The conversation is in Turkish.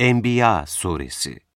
Enbiya Suresi.